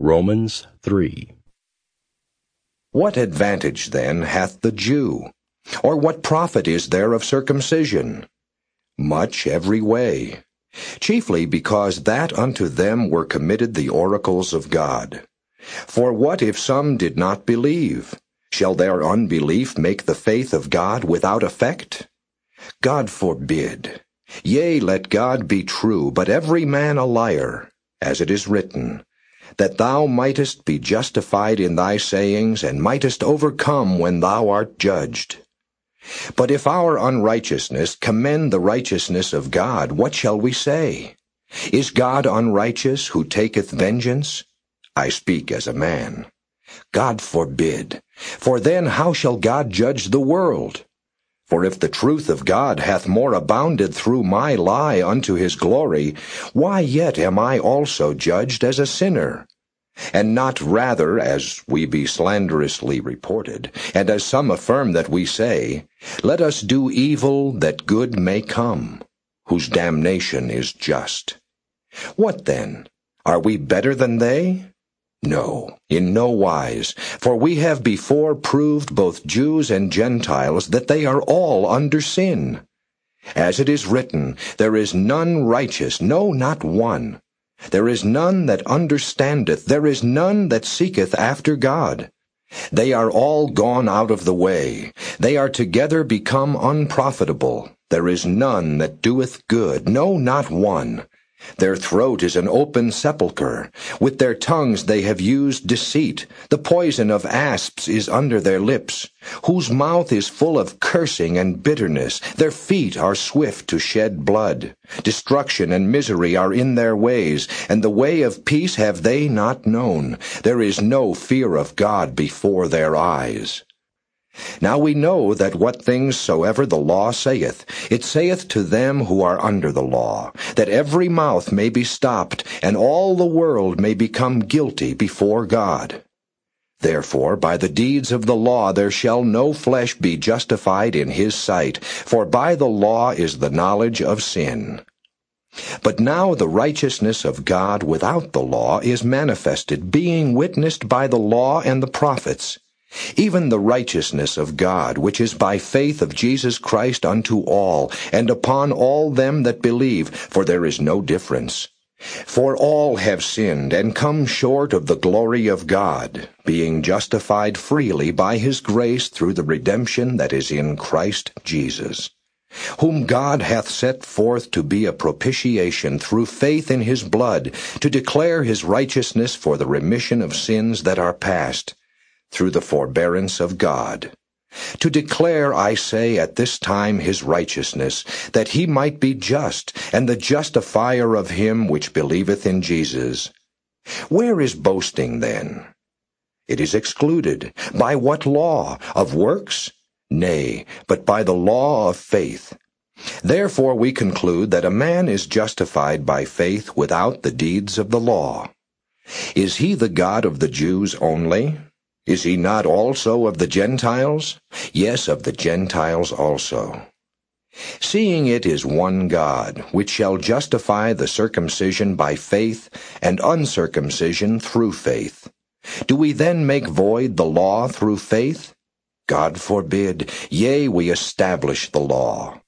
Romans 3. What advantage then hath the Jew? Or what profit is there of circumcision? Much every way. Chiefly because that unto them were committed the oracles of God. For what if some did not believe? Shall their unbelief make the faith of God without effect? God forbid. Yea, let God be true, but every man a liar, as it is written, that thou mightest be justified in thy sayings, and mightest overcome when thou art judged. But if our unrighteousness commend the righteousness of God, what shall we say? Is God unrighteous who taketh vengeance? I speak as a man. God forbid. For then how shall God judge the world? For if the truth of God hath more abounded through my lie unto his glory, why yet am I also judged as a sinner? And not rather as we be slanderously reported, and as some affirm that we say, Let us do evil that good may come, whose damnation is just. What then? Are we better than they? No, in no wise, for we have before proved both Jews and Gentiles that they are all under sin. As it is written, There is none righteous, no, not one. There is none that understandeth, there is none that seeketh after God. They are all gone out of the way, they are together become unprofitable. There is none that doeth good, no, not one. Their throat is an open sepulchre. With their tongues they have used deceit. The poison of asps is under their lips, whose mouth is full of cursing and bitterness. Their feet are swift to shed blood. Destruction and misery are in their ways, and the way of peace have they not known. There is no fear of God before their eyes. Now we know that what things soever the law saith, it saith to them who are under the law, that every mouth may be stopped, and all the world may become guilty before God. Therefore, by the deeds of the law there shall no flesh be justified in his sight, for by the law is the knowledge of sin. But now the righteousness of God without the law is manifested, being witnessed by the law and the prophets even the righteousness of God, which is by faith of Jesus Christ unto all, and upon all them that believe, for there is no difference. For all have sinned and come short of the glory of God, being justified freely by his grace through the redemption that is in Christ Jesus, whom God hath set forth to be a propitiation through faith in his blood, to declare his righteousness for the remission of sins that are past through the forbearance of God. To declare, I say, at this time his righteousness, that he might be just, and the justifier of him which believeth in Jesus. Where is boasting then? It is excluded. By what law? Of works? Nay, but by the law of faith. Therefore we conclude that a man is justified by faith without the deeds of the law. Is he the God of the Jews only? Is he not also of the Gentiles? Yes, of the Gentiles also. Seeing it is one God, which shall justify the circumcision by faith, and uncircumcision through faith. Do we then make void the law through faith? God forbid. Yea, we establish the law.